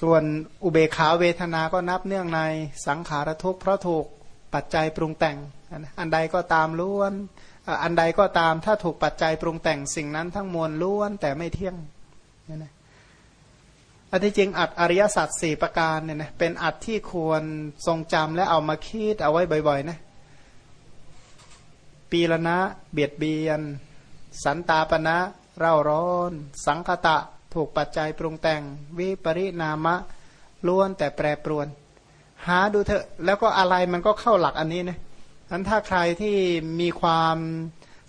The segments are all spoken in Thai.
ส่วนอุเบขาเวทนาก็นับเนื่องในสังขารทุกข์เพราะถูกปัจจัยปรุงแต่ง อันใดก็ตามล้วน อันใดก็ตามถ้าถูกปัจจัยปรุงแต่งสิ่งนั้นทั้งมวลล้วนแต่ไม่เที่ยงนี่นะอันที่จริงอัดอริยสัจสี่ประการเนี่ยนะเป็นอัดที่ควรทรงจำและเอามาคิดเอาไว้บ่อยๆนะปีละนะเบียดเบียน สันตาปณะเร่าร้อน สังคตะ ถูกปัจจัยปรุงแต่ง วิปริณามะล้วนแต่แปรปรวน หาดูเถอะ แล้วก็อะไรมันก็เข้าหลักอันนี้นะนั้นถ้าใครที่มีความ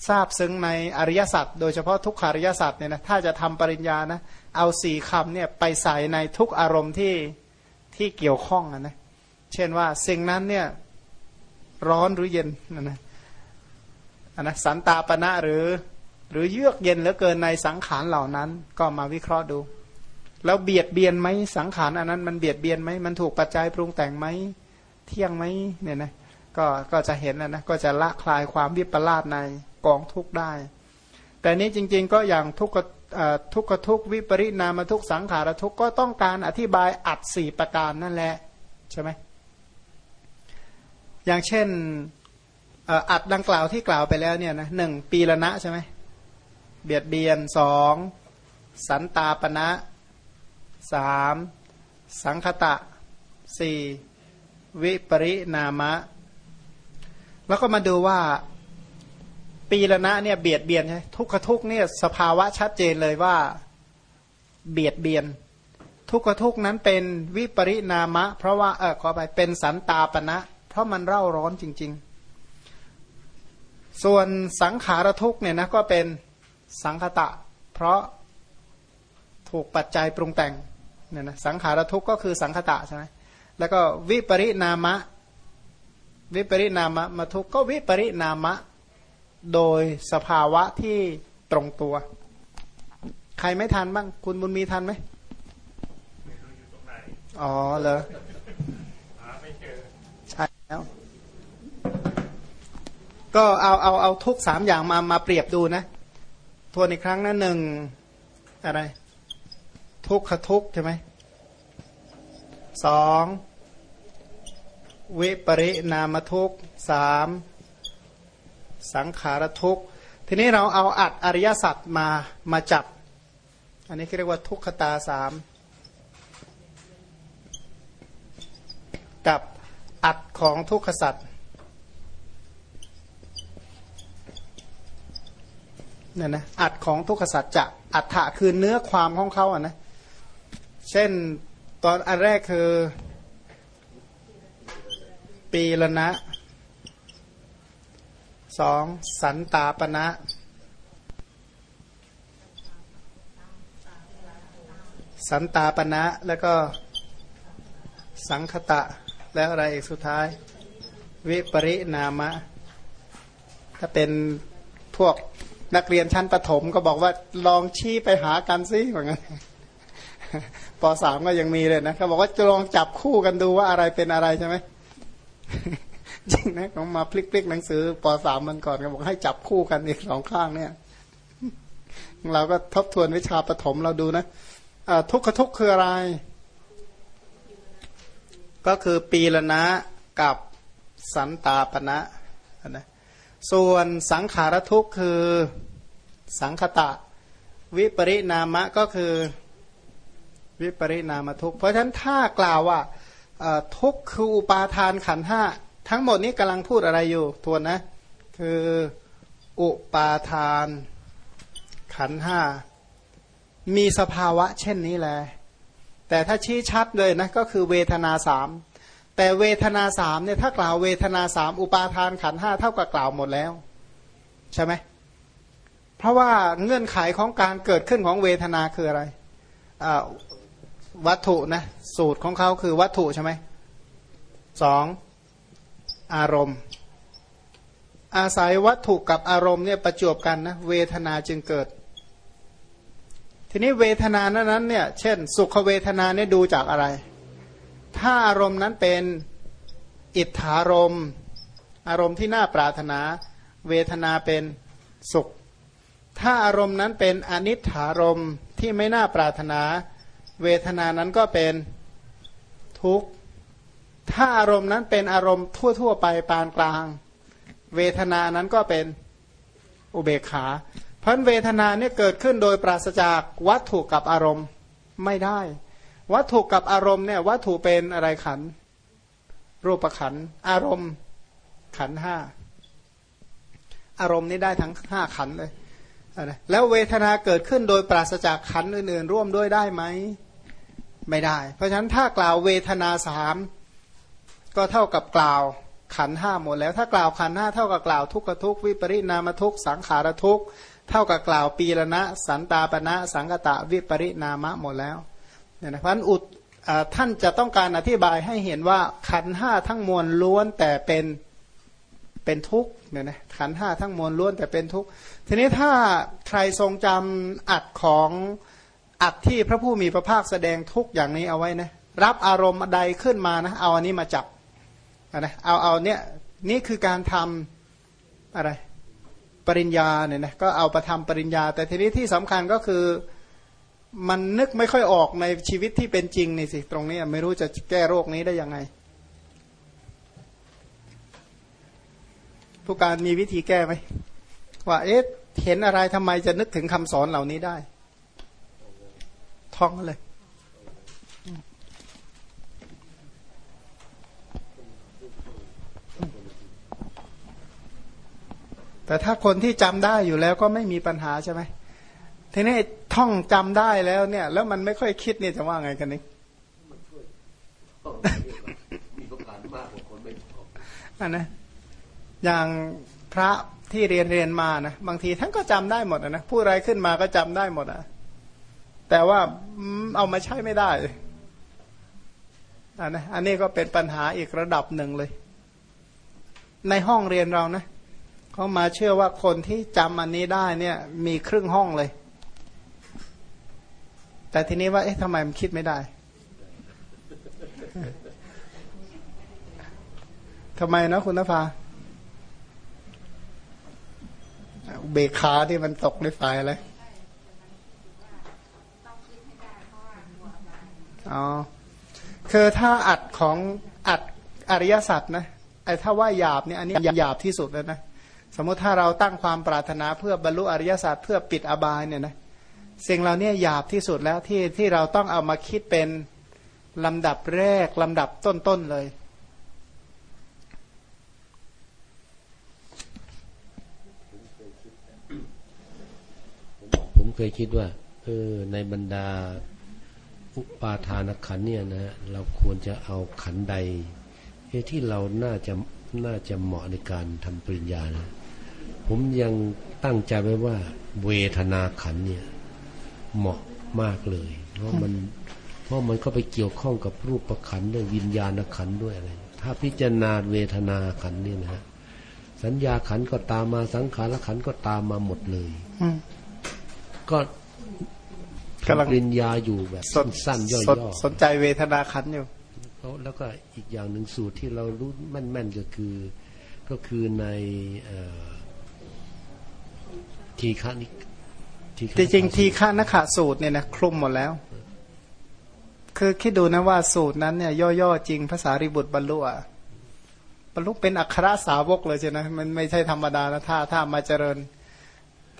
ทราบซึ้งในอริยสัจโดยเฉพาะทุกขาริยสัจเนี่ยนะถ้าจะทำปริญญานะเอาสี่คำเนี่ยไปใส่ในทุกอารมณ์ที่ที่เกี่ยวข้องนะ เช่นว่าสิ่งนั้นเนี่ยร้อนหรือเย็นนะนะนะสันตาปณะหรือ หรือเยือกเย็นเหลือเกินในสังขารเหล่านั้น ก็มาวิเคราะห์ดู แล้วเบียดเบียนไหมสังขารอันนั้นมันเบียดเบียนไหมมันถูกปัจจัยปรุงแต่งไหมเที่ยงไหมเนี่ยนะก็ก็จะเห็นนะนะก็จะละคลายความวิปลาสในกองทุกได้ แต่นี้จริง ๆ ก็อย่างทุกขทุกขทุกวิปริณามทุกสังขารทุกก็ต้องการอธิบายอัดสี่ประการนั่นแหละใช่ไหมอย่างเช่นอัดดังกล่าวที่กล่าวไปแล้วเนี่ยนะหนึ่งปีละนะใช่ไหม เบียดเบียนสองสันตาปณะสามสังคตะสี่วิปริณามะ แล้วก็มาดูว่าปีละนะเนี่ยเบียดเบียนใช่ทุกขทุกเนี่ยสภาวะชัดเจนเลยว่าเบียดเบียน ทุกขทุกนั้นเป็นวิปริณามะ เพราะว่าเออขอไปเป็นสันตาปณะ เพราะมันเร่าร้อนจริง ๆ ส่วนสังขารทุกเนี่ยนะก็เป็น สังคตะ เพราะถูกปัจจัยปรุงแต่งเนี่ยนะสังขารทุกข์ก็คือสังคตะใช่ไหมแล้วก็วิปริณามะ วิปริณามะมาทุกก็วิปริณามะ โดยสภาวะที่ตรงตัว ใครไม่ทันบ้างคุณบุญมีทันไหมอ๋อเหรอใช่แล้วก็เอาเอาเอาทุกสามอย่างมามาเปรียบดูนะ ทวนอีกครั้งนะหนึ่งอะไร ทุกขทุกใช่ไหมสองวิปริณามทุกสามสังขารทุกทีนี้เราเอาอัดอริยสัจมามาจับ อันนี้เรียกว่าทุกขตาสามกับอัดของทุกขสัจ เนี่ยนะอัดของทุกขสัจจะอัฏฐะคือเนื้อความของเขาอะนะเช่นตอนอันแรกคือ ปีละนะสองสันตาปณะสันตาปณะแล้วก็สังคตะ แล้วอะไรอีกสุดท้าย วิปริณามะ ถ้าเป็นพวก นักเรียนชั้นประถมก็บอกว่าลองชี้ไปหากันซิเหมือนกันปสามก็ยังมีเลยนะเขาบอกว่าจะลองจับคู่กันดูว่าอะไรเป็นอะไรใช่ไหมจริงนะเขามาพลิกๆหนังสือปสามมันก่อนเขาบอกให้จับคู่กันอีกสองข้างเนี่ย เราก็ทบทวนวิชาปฐมเราดูนะทุกขทุกคืออะไร ก็คือปีละนะกับสันตาปณะนะ ส่วนสังขารทุกข์คือสังคตะ วิปริณามะก็คือวิปริณามทุกข์เพราะฉะนั้นถ้ากล่าวว่าทุกข์คืออุปาทานขันห้าทั้งหมดนี้กำลังพูดอะไรอยู่ทวนนะ คืออุปาทานขันห้ามีสภาวะเช่นนี้แหละแต่ถ้าชี้ชัดเลยนะก็คือเวทนาสาม แต่เวทนาสามเนี่ยถ้ากล่าวเวทนาสามอุปาทานขันห้าเท่ากับกล่าวหมดแล้ว ใช่ไหมเพราะว่าเงื่อนไขของการเกิดขึ้นของเวทนาคืออะไรวัตถุนะสูตรของเขาคือวัตถุใช่ไหมสองอารมณ์ อาศัยวัตถุกับอารมณ์เนี่ยประจวบกันนะเวทนาจึงเกิด ทีนี้เวทนานั้นเนี่ยเช่น สุขเวทนาเนี่ยดูจากอะไร ถ้าอารมณ์นั้นเป็นอิทธารมณ์ อารมณ์ที่น่าปรารถนา เวทนาเป็นสุข ถ้าอารมณ์นั้นเป็นอนิถารมณ์ที่ไม่น่าปรารถนา เวทนานั้นก็เป็นทุกข์ ถ้าอารมณ์นั้นเป็นอารมณ์ทั่ว ๆ ไปปานกลาง เวทนานั้นก็เป็นอุเบกขาพันเวทนาเนี่ยเกิดขึ้นโดยปราศจากวัตถุกับอารมณ์ไม่ได้ วัตถุกับอารมณ์เนี่ยวัตถุเป็นอะไรขัน รูปขัน อารมณ์ขันห้าอารมณ์นี้ได้ทั้งห้าขันเลยแล้วเวทนาเกิดขึ้นโดยปราศจากขันอื่น ๆ ร่วมด้วยได้ไหม ไม่ได้ เพราะฉะนั้นถ้ากล่าวเวทนาสามก็เท่ากับกล่าวขันห้าหมดแล้ว ถ้ากล่าวขันห้าเท่ากับกล่าวทุกขทุกวิปริณามทุกสังขารทุกเท่ากับกล่าวปีละนะสันตาปณะสังกตะวิปริณามะหมดแล้ว เนี่ยนะพราะอุดท่านจะต้องการอธิบายให้เห็นว่าขันห้าทั้งมวลล้วนแต่เป็นเป็นทุกข์เนี่ยนะขันห้าทั้งมวลล้วนแต่เป็นทุกข์ทีนี้ถ้าใครทรงจำอัดของอัดที่พระผู้มีพระภาคแสดงทุกอย่างนี้เอาไว้นะรับอารมณ์ใดขึ้นมานะเอาอันนี้มาจับนะเอาเอาเนี่ยนี่คือการทำอะไรปริญญาเนี่ยนะก็เอาประทำปริญญา แต่ทีนี้ที่สำคัญก็คือ มันนึกไม่ค่อยออกในชีวิตที่เป็นจริงนี่สิตรงนี้ไม่รู้จะแก้โรคนี้ได้ยังไง ผู้การมีวิธีแก้ไหมว่าเอ๊ะเห็นอะไรทำไมจะนึกถึงคำสอนเหล่านี้ได้ท่องเลยแต่ถ้าคนที่จำได้อยู่แล้วก็ไม่มีปัญหาใช่ไหม ทีนี้ท่องจำได้แล้วเนี่ย แล้วมันไม่ค่อยคิดเนี่ยจะว่าไงกันนี่มีประการมากกว่าคนไม่อันนะอย่างพระที่เรียนเรียนมานะบางทีท่านก็จำได้หมดนะพูดอะไรขึ้นมาก็จำได้หมดอะแต่ว่าเอามาใช้ไม่ได้อันนะอันนี้ก็เป็นปัญหาอีกระดับหนึ่งเลย ในห้องเรียนเรานะเขามาเชื่อว่าคนที่จำอันนี้ได้เนี่ย มีครึ่งห้องเลย แต่ทีนี้ว่า เอ๊ะทำไมมันคิดไม่ได้ทำไมนะคุณนภาเบคาที่มันตกในฝ่ายอะไรอ๋อ คือถ้าอัดของอัดอริยสัจนะไอ้ถ้าว่าหยาบเนี่ยอันนี้หยาบที่สุดแล้วนะ สมมติถ้าเราตั้งความปรารถนาเพื่อบรรลุอริยสัจเพื่อปิดอบายเนี่ยนะ สิ่งเราเนี่ยหยาบที่สุดแล้วที่ที่เราต้องเอามาคิดเป็นลำดับแรกลำดับต้นๆเลย ผมเคยคิดว่าเออในบรรดาอุปาทานขันเนี่ยนะเราควรจะเอาขันใดที่เราน่าจะน่าจะเหมาะในการทำปริญญานะผมยังตั้งใจไว้ว่า เวทนาขันเนี่ย เหมาะมากเลย เพราะมันเพราะมันก็ไปเกี่ยวข้องกับรูปประขันด้วยวิญญาณขันด้วยอะไร ถ้าพิจารณาเวทนาขันนี่นะสัญญาขันก็ตามมาสังขารขันก็ตามมาหมดเลยก็กำลังปริญญาอยู่แบบสั้นๆย่อๆสนใจเวทนาขันอยู่แล้วก็อีกอย่างหนึ่งสูตรที่เรารู้แม่นๆก็คือ ก็คือในทีฆานิจริงทีฆานขะสูตรเนี่ยนะคลุมหมดแล้ว คือคิดดูนะว่าสูตรนั้นเนี่ยย่อๆจริงภาษาริบุตรบรรลุอะบรรลุเป็นอัครสาวกเลยใช่ไหมมันไม่ใช่ธรรมดานะถ้าถ้ามาเจริญ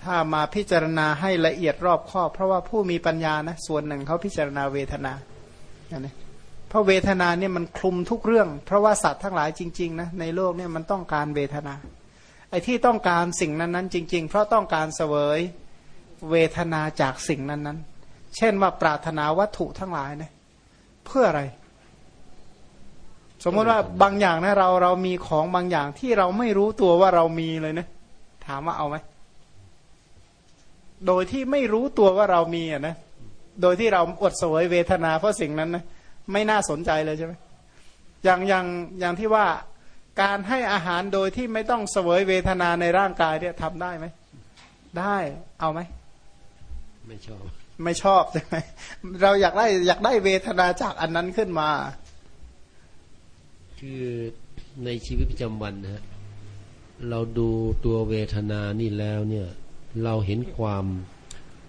ถ้ามาพิจารณาให้ละเอียดรอบคอบเพราะว่าผู้มีปัญญานะส่วนหนึ่งเขาพิจารณาเวทนาอย่างนี้เพราะเวทนาเนี่ยมันคลุมทุกเรื่อง เพราะว่าสัตว์ทั้งหลายจริงๆนะในโลกเนี่ยมันต้องการเวทนา ไอ้ที่ต้องการสิ่งนั้นๆจริง ๆ เพราะต้องการเสวย เวทนาจากสิ่งนั้นๆ เช่นว่าปรารถนาวัตถุทั้งหลายนะเพื่ออะไร สมมติว่าบางอย่างนะเราเรามีของบางอย่างที่เราไม่รู้ตัวว่าเรามีเลยนะ ถามว่าเอาไหมโดยที่ไม่รู้ตัวว่าเรามีอะนะ โดยที่เราอดสวยเวทนาเพราะสิ่งนั้นนะไม่น่าสนใจเลยใช่ไหมอย่างอย่างอย่างที่ว่าการให้อาหารโดยที่ไม่ต้องเสวยเวทนาในร่างกายเนี่ยทำได้ไหม ได้เอาไหม ไม่ชอบ ไม่ชอบใช่ไหมเราอยากได้อยากได้เวทนาจากอันนั้นขึ้นมา คือในชีวิตประจำวันนะฮะเราดูตัวเวทนานี่แล้วเนี่ย เราเห็นความ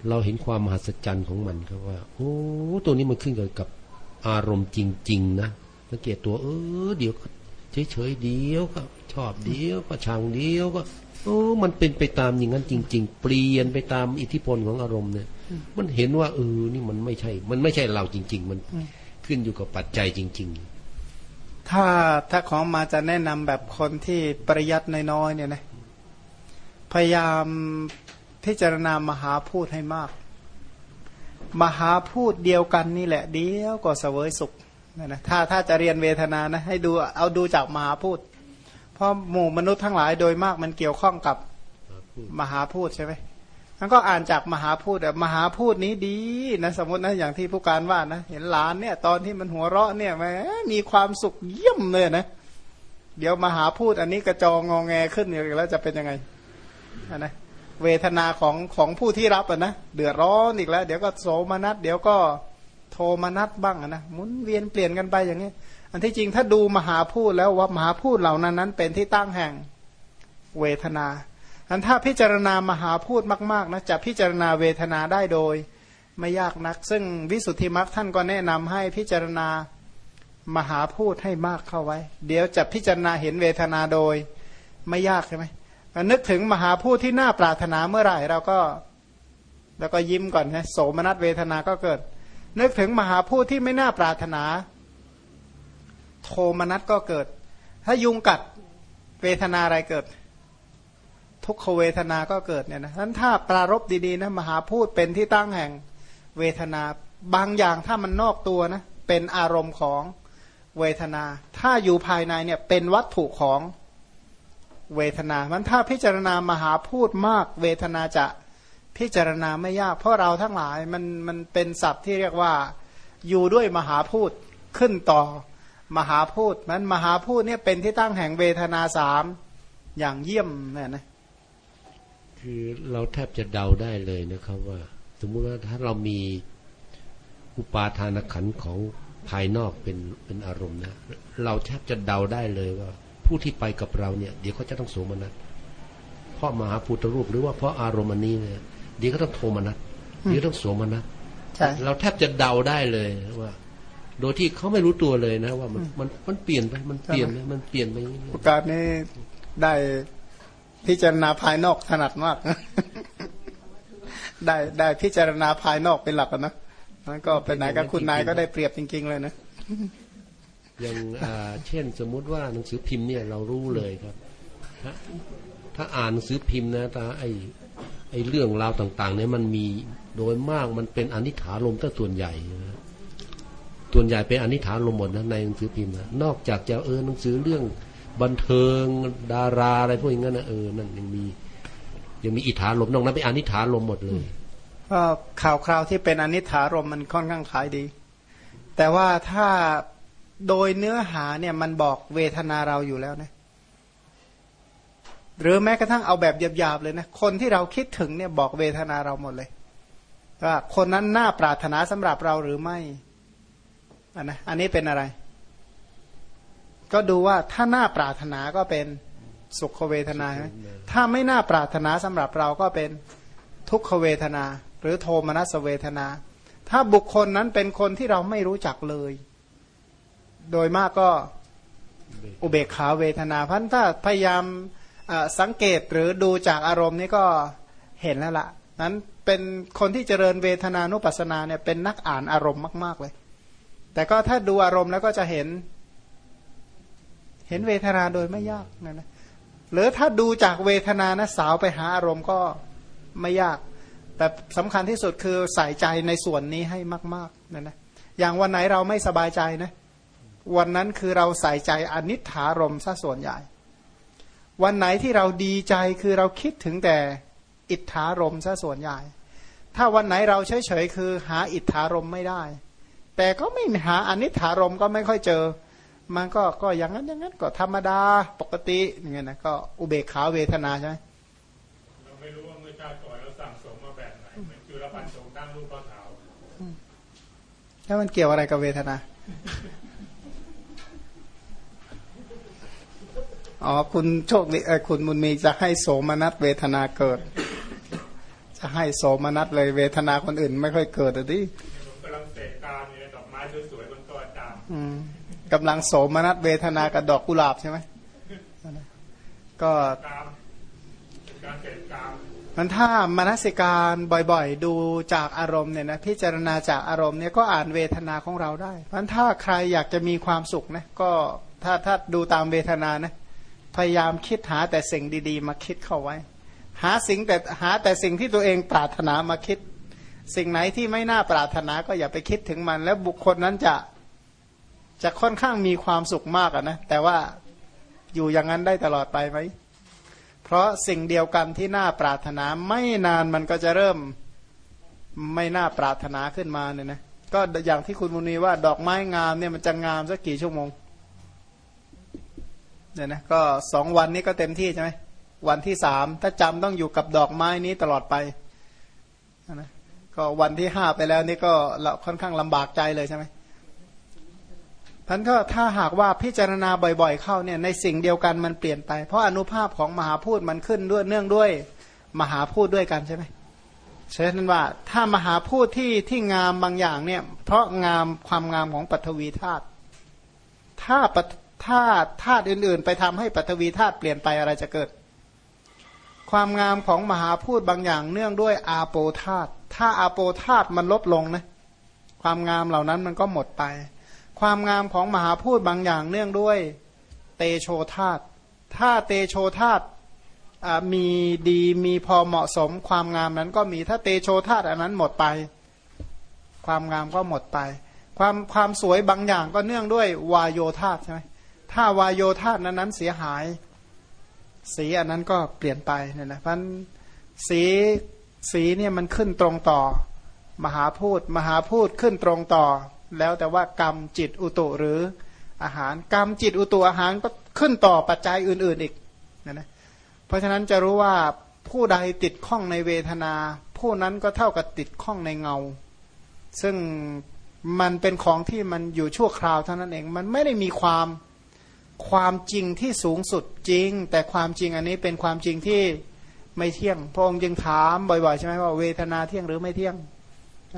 เราเห็นความมหัศจรรย์ของมันครับว่า โอ้ตัวนี้มันขึ้นกับกับอารมณ์จริง ๆ นะสังเกตตัวเออเดี๋ยวเฉยๆเดียวก็ชอบเดียวก็ชังเดียวก็ โอ้มันเป็นไปตามอย่างนั้นจริง ๆ เปลี่ยนไปตามอิทธิพลของอารมณ์เนี่ยมันเห็นว่าเออนี่มันไม่ใช่ มันไม่ใช่เราจริง ๆ มันขึ้นอยู่กับปัจจัยจริง ๆ ถ้าถ้าของมาจะแนะนำแบบคนที่ปริยัติน้อยๆเนี่ยนะพยายามพิจารณามหาพูดให้มาก มหาพูดเดียวกันนี่แหละ เดียวก็เสวยสุขนะนะถ้าถ้าจะเรียนเวทนานะ ให้ดูเอาดูจากมหาพูด เพราะหมู่มนุษย์ทั้งหลายโดยมากมันเกี่ยวข้องกับมหาพูดใช่ไหมมันก็อ่านจากมหาพูดแบบมหาพูดนี้ดีนะสมมตินะอย่างที่ผู้การว่านะเห็นหลานเนี่ย ตอนที่มันหัวเราะเนี่ยแหมมีความสุขเยี่ยมเลยนะ เดี๋ยวมหาพูดอันนี้กระจองงอแงขึ้นอีกแล้วจะเป็นยังไงนะเวทนาของของผู้ที่รับอะนะเดือดร้อนอีกแล้ว เดี๋ยวก็โสมนัสเดี๋ยวก็โทมนัสบ้างนะหมุนเวียนเปลี่ยนกันไปอย่างนี้ อันที่จริงถ้าดูมหาพูดแล้วว่ามหาพูดเหล่านั้นนั้น เป็นที่ตั้งแห่งเวทนาอันถ้าพิจารณามหาพูดมากๆนะจะพิจารณาเวทนาได้โดยไม่ยากนัก ซึ่งวิสุทธิมรรคท่านก็แนะนำให้พิจารณามหาพูดให้มากเข้าไว้ เดี๋ยวจะพิจารณาเห็นเวทนาโดยไม่ยากใช่ไหมนึกถึงมหาพูดที่น่าปรารถนาเมื่อไหร่เราก็ แล้วก็ยิ้มก่อนนะโสมนัสเวทนาก็เกิด นึกถึงมหาพูดที่ไม่น่าปรารถนา โทมนัสก็เกิด ถ้ายุงกัดเวทนาอะไรเกิด ทุกขเวทนาก็เกิดเนี่ยนะนั้นถ้าปรารบดีๆนะมหาพูดเป็นที่ตั้งแห่งเวทนาบางอย่างถ้ามันนอกตัวนะเป็นอารมณ์ของเวทนา ถ้าอยู่ภายในเนี่ยเป็นวัตถุของเวทนา มันถ้าพิจารณามหาพูดมากเวทนาจะพิจารณาไม่ยาก เพราะเราทั้งหลายมันมันเป็นศัพท์ที่เรียกว่าอยู่ด้วยมหาพูดขึ้นต่อ มหาพูดนั้นมหาพูดเนี่ยเป็นที่ตั้งแห่งเวทนาสามอย่างเยี่ยมเนี่ยนะคือเราแทบจะเดาได้เลยนะครับว่า สมมุติว่าถ้าเรามีอุปาทานขันของภายนอกเป็นเป็นอารมณ์นะ เราแทบจะเดาได้เลยว่า ผู้ที่ไปกับเราเนี่ย เดี๋ยวเขาจะต้องโสมนัสเพราะมหาพุทธรูปหรือว่าเพราะอารมณ์นี้เนี่ยเดี๋ยวก็ต้องโทมนัสเดี๋ยวต้องโสมนัสเราแทบจะเดาได้เลยว่า โดยที่เขาไม่รู้ตัวเลยนะ ว่ามันมันมันเปลี่ยนไปมันเปลี่ยนมันเปลี่ยนไปโอกาสนี้ได้พิจารณาภายนอกถนัดมาก ได้ได้พิจารณาภายนอกเป็นหลักนะนั่นก็เป็นไหนกับคุณนายก็ได้เปรียบจริง ๆ เลยนะอย่างเช่นสมมุติว่าหนังสือพิมพ์เนี่ยเรารู้เลยครับ ถ้าถ้าอ่านหนังสือพิมพ์นะตาไอไอเรื่องราวต่าง ๆ เนี่ยมันมีโดยมากมันเป็นอนิถาลมตั้งส่วนใหญ่นะ ส่วนใหญ่เป็นอนิถาลมหมดนะในหนังสือพิมพ์นะนอกจากจะเออหนังสือเรื่องบันเทิงดาราอะไรพวกอย่างนั้นนะเออนั่นยังมี ยังมีอิทธาลมนอกนั้นเป็นอนิถาลมหมดเลยก็ข่าวคราวที่เป็นอนิถารมมันค่อนข้างขายดี แต่ว่าถ้าโดยเนื้อหาเนี่ยมันบอกเวทนาเราอยู่แล้วนะหรือแม้กระทั่งเอาแบบหยาบๆเลยนะคนที่เราคิดถึงเนี่ยบอกเวทนาเราหมดเลยว่าคนนั้นน่าปรารถนาสำหรับเราหรือไม่ อันนะอันนี้เป็นอะไร ก็ดูว่าถ้าน่าปรารถนาก็เป็นสุขเวทนาไหมถ้าไม่น่าปรารถนาสำหรับเราก็เป็นทุกขเวทนา หรือโทมนัสเวทนา ถ้าบุคคลนั้นเป็นคนที่เราไม่รู้จักเลย โดยมากก็อุเบกขาเวทนาพันถ้าพยายามสังเกตหรือดูจากอารมณ์นี้ก็เห็นแล้วละ่ะนั้นเป็นคนที่เจริญเวทนานุปัสสนาเนี่ยเป็นนักอ่านอารมณ์มาก ๆ เลย แต่ก็ถ้าดูอารมณ์แล้วก็จะเห็น เห็นเวทนาโดยไม่ยากนะนะหรือถ้าดูจากเวทนานะสาวไปหาอารมณ์ก็ไม่ยาก แต่สำคัญที่สุดคือใส่ใจในส่วนนี้ให้มากๆนะนะอย่างวันไหนเราไม่สบายใจนะ วันนั้นคือเราใส่ใจอนิถารมซะส่วนใหญ่ วันไหนที่เราดีใจคือเราคิดถึงแต่อิทธารมซะส่วนใหญ่ ถ้าวันไหนเราเฉยๆคือหาอิทธารมไม่ได้ แต่ก็ไม่หาอนิถารมก็ไม่ค่อยเจอ มันก็ก็อย่างนั้นอย่างนั้นก็ธรรมดาปกติอย่างเงี้ยนะก็อุเบกขาเวทนาใช่ไหมเราไม่รู้ว่าเมื่อชาติก่อนเราสั่งสมมาแบบไหนเหมือนจุลปันสงตั้งรูปขาวแล้วมันเกี่ยวอะไรกับเวทนาอ๋อคุณโชคดีเออคุณมุนมีจะให้โสมนัสเวทนาเกิด จะก็ให้โสมนัสเลยเวทนาคนอื่น ไม่ค่อยเกิดอะดิผมกำลังเสกการอยู่ในดอกไม้ สวยๆบนต๊ะอาจารย์อืมกำลังโสมนัสเวทนากับดอกกุหลาบใช่ไหมก็มันถ้ามนสิการบ่อยๆ ดูจากอารมณ์เนี่ยนะพิจารณาจากอารมณ์เนี่ยก็อ่านเวทนาของเราได้เพราะถ้าใครอยากจะมีความสุขนะก็ถ้าถ้าดูตามเวทนานะพยายามคิดหาแต่สิ่งดี ๆ มาคิดเข้าไว้ หาสิ่งแต่หาแต่สิ่งที่ตัวเองปรารถนามาคิด สิ่งไหนที่ไม่น่าปรารถนาก็อย่าไปคิดถึงมัน แล้วบุคคลนั้นจะจะค่อนข้างมีความสุขมากะนะแต่ว่าอยู่อย่างนั้นได้ตลอดไปไหมเพราะสิ่งเดียวกันที่น่าปรารถนาไม่นานมันก็จะเริ่มไม่น่าปรารถนาขึ้นมาเนี่ยนะก็อย่างที่คุณมุนีว่าดอกไม้งามเนี่ยมันจะงามสักกี่ชั่วโมงเนี่ยนะก็สองวันนี้ก็เต็มที่ใช่ไหมวันที่สามถ้าจำต้องอยู่กับดอกไม้นี้ตลอดไปนะ ก็วันที่ห้าไปแล้วนี่ก็เราค่อนข้างลำบากใจเลยใช่ไหมท่านก็ถ้าหากว่าพิจารณาบ่อยๆ เข้าเนี่ยในสิ่งเดียวกันมันเปลี่ยนไป เพราะอนุภาพของมหาพูดมันขึ้นด้วยเนื่องด้วยมหาพูดด้วยกันใช่ไหมเช่นั้นว่าถ้ามหาพูดที่ที่งามบางอย่างเนี่ย เพราะงามความงามของปฐวีธาตุถ้าปธาตุธาตุอื่นๆ ไปทำให้ปฐวีธาตุเปลี่ยนไปอะไรจะเกิด ความงามของมหาพูดบางอย่างเนื่องด้วยอาโปธาตุ ถ้าอาโปธาตุมันลดลงนะความงามเหล่านั้นมันก็หมดไป ความงามของมหาพูดบางอย่างเนื่องด้วยเตโชธาตุถ้าเตโชธาตุมีดีมีพอเหมาะสม ความงามนั้นก็มีถ้าเตโชธาตุอันนั้นหมดไป ความงามก็หมดไป ความความสวยบางอย่างก็เนื่องด้วยวายโยธาตใช่ไหมถ้าวายโยธาตนั้นนั้นเสียหาย สีอันนั้นก็เปลี่ยนไปเนี่ยนะเพราะสี สีเนี่ยมันขึ้นตรงต่อ มหาพูดมหาพูดขึ้นตรงต่อ แล้วแต่ว่ากรรมจิตอุตุหรืออาหารกรรมจิตอุตุอาหารก็ขึ้นต่อปัจจัยอื่น ๆอีกนะนะเพราะฉะนั้นจะรู้ว่าผู้ใดติดข้องในเวทนา ผู้นั้นก็เท่ากับติดข้องในเงา ซึ่งมันเป็นของที่มันอยู่ชั่วคราวเท่านั้นเอง มันไม่ได้มีความความจริงที่สูงสุดจริง แต่ความจริงอันนี้เป็นความจริงที่ ไม่เที่ยง พระองค์จึงถามบ่อยๆใช่ไหมว่าเวทนาเที่ยงหรือไม่เที่ยง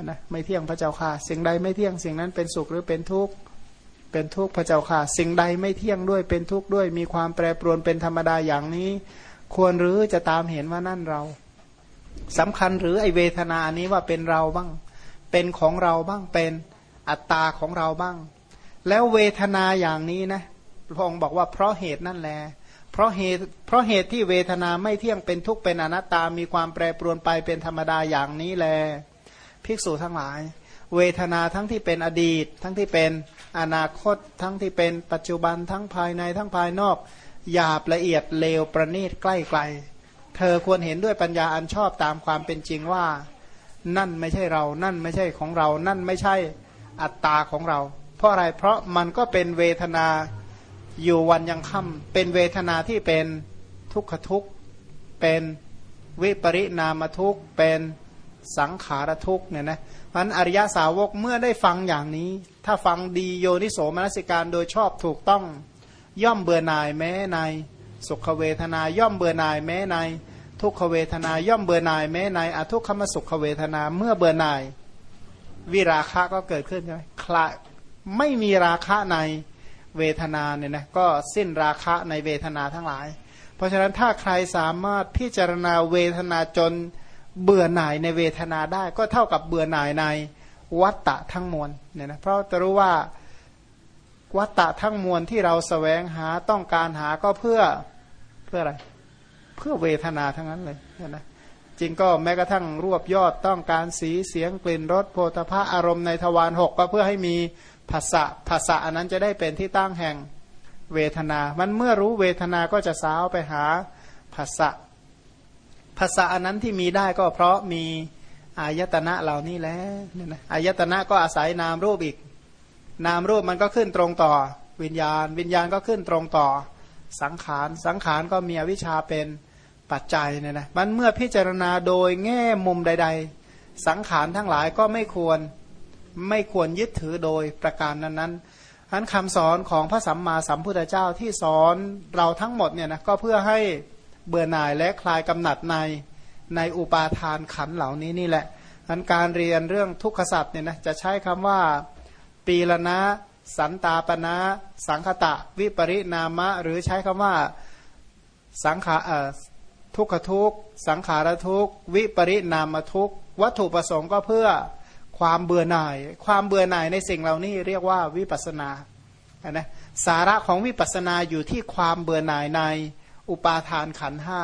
นะไม่เที่ยงพระเจ้าค่ะ สิ่งใดไม่เที่ยงสิ่งนั้นเป็นสุขหรือเป็นทุกข์เป็นทุกข์พระเจ้าค่ะ สิ่งใดไม่เที่ยงด้วยเป็นทุกข์ด้วย มีความแปรปรวนเป็นธรรมดาอย่างนี้ ควรหรือจะตามเห็นว่านั่นเราสำคัญหรือไอเวทนาอันนี้ว่าเป็นเราบ้าง เป็นของเราบ้างเป็นอัตตาของเราบ้าง แล้วเวทนาอย่างนี้นะพระองค์บอกว่าเพราะเหตุนั่นแหละ ราะเหตุเพราะเหตุที่เวทนาไม่เที่ยงเป็นทุกข์เป็นอนัตตา มีความแปรปรวนไปเป็นธรรมดาอย่างนี้แล ภิกษุทั้งหลาย เวทนาทั้งที่เป็นอดีต ทั้งที่เป็นอนาคต ทั้งที่เป็นปัจจุบันทั้งภายในทั้งภายนอกหยาบละเอียดเลวประณีตใกล้ไกล เธอควรเห็นด้วยปัญญาอันชอบตามความเป็นจริงว่า นั่นไม่ใช่เรา นั่นไม่ใช่ของเรา นั่นไม่ใช่อัตตาของเรา เพราะอะไรเพราะมันก็เป็นเวทนา อยู่วันยังค่ำเป็นเวทนาที่เป็นทุกขทุกเป็นวิปริณามทุกเป็นสังขารทุกเนี่ยนะเพราะนั้นอริยสาวกเมื่อได้ฟังอย่างนี้ ถ้าฟังดีโยนิโสมนสิการโดยชอบถูกต้อง ย่อมเบื่อหน่ายแม้ใน สุขเวทนาย่อมเบื่อหน่ายแม้ใน ทุกขเวทนาย่อมเบื่อหน่ายแม้ในอทุกขมสุขเวทนาเมื่อเบื่อหน่าย วิราคะก็เกิดขึ้นใช่ไหมคลาไม่มีราคะใน เวทนาเนี่ยนะก็สิ้นราคะในเวทนาทั้งหลาย เพราะฉะนั้นถ้าใครสามารถพิจารณาเวทนาจนเบื่อหน่ายในเวทนาได้ ก็เท่ากับเบื่อหน่ายในวัตตะทั้งมวลเนี่ยนะเพราะจะรู้ว่าวัตตะทั้งมวลที่เราสแสวงหาต้องการหาก็เพื่อเพื่ออะไร เพื่อเวทนาทั้งนั้นเลยเนี่ยนะจริงก็แม้กระทั่งรวบยอดต้องการสีเสียงกลิ่นรสโพธภะอารมณ์ในทวารหกก็เพื่อให้มี ภาษะภาษะอันนั้นจะได้เป็นที่ตั้งแห่งเวทนา มันเมื่อรู้เวทนาก็จะสาวไปหาภาษะภาษาอันนั้นที่มีได้ก็เพราะมีอายตนะเหล่านี้แล้วเนี่ยนะอายตนะก็อาศัยนามรูปอีก นามรูปมันก็ขึ้นตรงต่อ วิญญาณ วิญญาณก็ขึ้นตรงต่อ สังขาร สังขารก็มีอวิชชาเป็นปัจจัยเนี่ยนะมันเมื่อพิจารณาโดยแง่มุมใด ๆ สังขารทั้งหลายก็ไม่ควร ไม่ควรยึดถือโดยประการนั้นๆนั้นคำสอนของพระสัมมาสัมพุทธเจ้าที่สอนเราทั้งหมดเนี่ยนะก็เพื่อให้เบื่อหน่ายและคลายกำหนัดในในอุปาทานขันเหล่านี้นี่แหละอันการเรียนเรื่องทุกขสัตว์เนี่ยนะจะใช้คำว่าปีละนะสันตาปณะสังคตะ วิปริณามะ หรือใช้คำว่าสังขาทุกขทุกสังขารทุกวิปริณามทุกวัตถุประสงค์ก็เพื่อ ความเบื่อหน่าย ความเบื่อหน่ายในสิ่งเหล่านี้เรียกว่าวิปัสนานะสาระของวิปัสนาอยู่ที่ความเบื่อหน่ายในอุปาทานขันห้า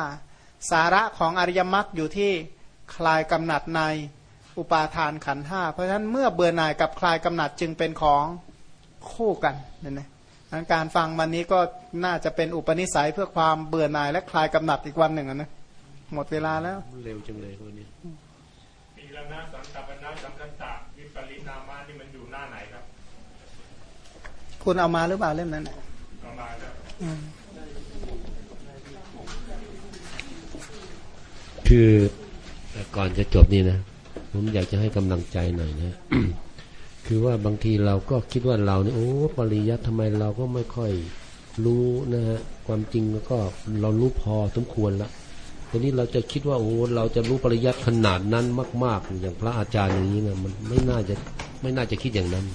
สาระของอริยมรรคอยู่ที่คลายกำหนัดในอุปาทานขันห้าเพราะฉะนั้นเมื่อเบื่อหน่ายกับคลายกำหนัดจึงเป็นของคู่กันเนี่ยนะการฟังวันนี้ก็น่าจะเป็นอุปนิสัยเพื่อความเบื่อหน่ายและคลายกำหนัดอีกวันหนึ่งนะหมดเวลาแล้วเร็วจังเลยคนนี้ปีละนะสังกัปนะสังคตะวิปริณามะนี่มันอยู่หน้าไหนครับ คุณเอามาหรือเปล่าเล่มนั้นน่ะประมาครับอืมคือก่อนจะจบนี่นะ ผมอยากจะให้กำลังใจหน่อยนะคือว่าบางทีเราก็คิดว่าเราเนี่ยโอ้ปริยัติทำไมเราก็ไม่ค่อยรู้นะฮะความจริงก็เรารู้พอสมควรละทีนี้เราจะคิดว่าโอ้เราจะรู้ปริยัติขนาดนั้นมาก ๆ อย่างพระอาจารย์อย่างนี้นะมันไม่น่าจะไม่น่าจะคิดอย่างนั้น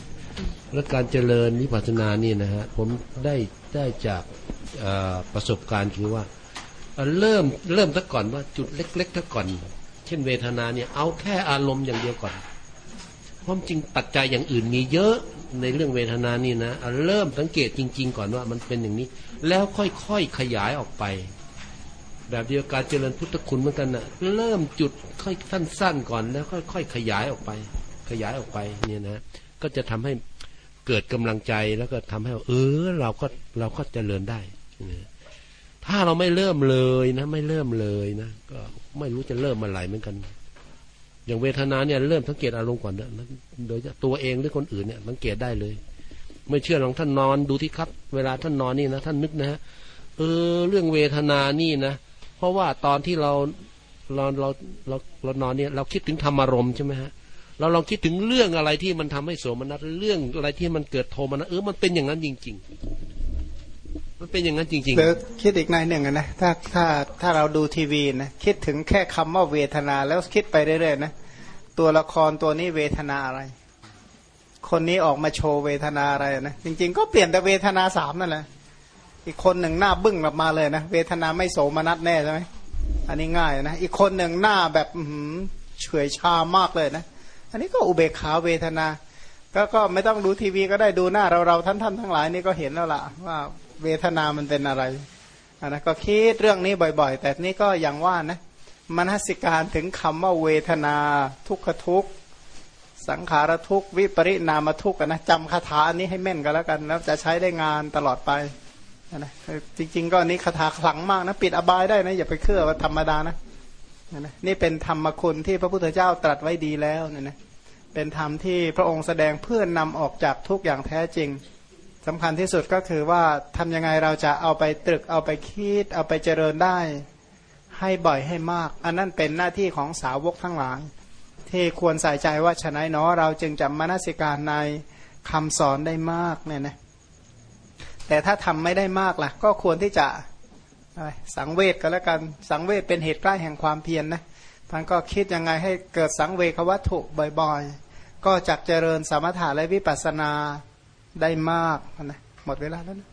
และการเจริญวิปัสสนานี่นะฮะผมได้ได้จากประสบการณ์คือว่าเริ่มเริ่มซะก่อนว่าจุดเล็กๆซะก่อน เช่นเวทนาเนี่ยเอาแค่อารมณ์อย่างเดียวก่อนความจริงปัจจัยอย่างอื่นมีเยอะในเรื่องเวทนานี่นะเริ่มสังเกตจริง ๆ ก่อนว่ามันเป็นอย่างนี้ แล้วค่อยๆขยายออกไป แบบเดียวการเจริญพุทธคุณเหมือนกันนะเริ่มจุดค่อยสั้น ๆ ก่อนแล้วค่อย ๆ ขยายออกไป ขยายออกไปเนี่ยนะ ก็จะทำให้ เกิดกำลังใจแล้วก็ทำให้ เออ เราก็เราก็เจริญได้นะถ้าเราไม่เริ่มเลยนะ ไม่เริ่มเลยนะก็ไม่รู้จะเริ่มเมื่อไหร่เหมือนกัน อย่างเวทนาเนี่ยเริ่มสังเกตอารมณ์ก่อนนะโดยตัวเองหรือคนอื่นเนี่ยสังเกตได้เลย ไม่เชื่อลองท่านนอนดูที่ครับ เวลาท่านนอนนี่นะท่านนึกนะฮะเออ เรื่องเวทนานี่นะเพราะว่าตอนที่เราเราเราเราเรานอนเนี่ย เราคิดถึงธรรมารมณ์ใช่ไหมฮะ เราลองคิดถึงเรื่องอะไรที่มันทำให้โสมนัสเรื่องอะไรที่มันเกิดโทมนัสเออมันเป็นอย่างนั้นจริง ๆ มันเป็นอย่างนั้นจริงหรือคิดอีกในหนึ่งนะถ้าถ้าถ้าเราดูทีวีนะคิดถึงแค่คำว่าเวทนาแล้วคิดไปเรื่อยๆนะตัวละครตัวนี้เวทนาอะไร คนนี้ออกมาโชว์เวทนาอะไรนะจริง ๆ ก็เปลี่ยนแต่เวทนาสามนั่นแหละอีกคนหนึ่งหน้าบึ้งออกมาเลยนะเวทนาไม่โสมนัสแน่ใช่ไหมอันนี้ง่ายนะอีกคนหนึ่งหน้าแบบเฉื่อยชามากเลยนะ อันนี้ก็อุเบกขาเวทนา ก็ก็ไม่ต้องดูทีวีก็ได้ดูหน้าเราเราท่านท่านทั้งหลายนี่ก็เห็นแล้วล่ะว่าเวทนามันเป็นอะไรอันนะก็คิดเรื่องนี้บ่อยๆ แต่นี่ก็อย่างว่านะมนสิการถึงคำว่าเวทนา ทุกขทุกข์สังขารทุกข์วิปริณามทุกข์อะนะจำคาถาอันนี้ให้แม่นกันแล้วกัน แล้วจะใช้ได้งานตลอดไปนะจริง ๆ ก็อันนี้คาถาขลังมากนะ ปิดอบายได้นะ อย่าไปเครื่อว่าธรรมดานะ นะนี่เป็นธรรมคุณที่พระพุทธเจ้าตรัสไว้ดีแล้วเนี่ยนะเป็นธรรมที่พระองค์แสดงเพื่อนนำออกจากทุกอย่างแท้จริงสำคัญที่สุดก็คือว่าทำยังไงเราจะเอาไปตรึกเอาไปคิด เอาไปเจริญได้ ให้บ่อยให้มาก อันนั้นเป็นหน้าที่ของสาวกทั้งหลาย ที่ควรใส่ใจว่าฉะนั้นเนาะเราจึงจำมนสิการในคำสอนได้มากเนี่ยนะแต่ถ้าทำไม่ได้มากล่ะ ก็ควรที่จะ สังเวชก็แล้วกันสังเวชเป็นเหตุใกล้แห่งความเพียรนนะท่านก็คิดยังไงให้เกิดสังเวควัตถุบ่อยๆ ก็จักเจริญสมถะและวิปัสสนาได้มากนะหมดเวลาแล้วนะ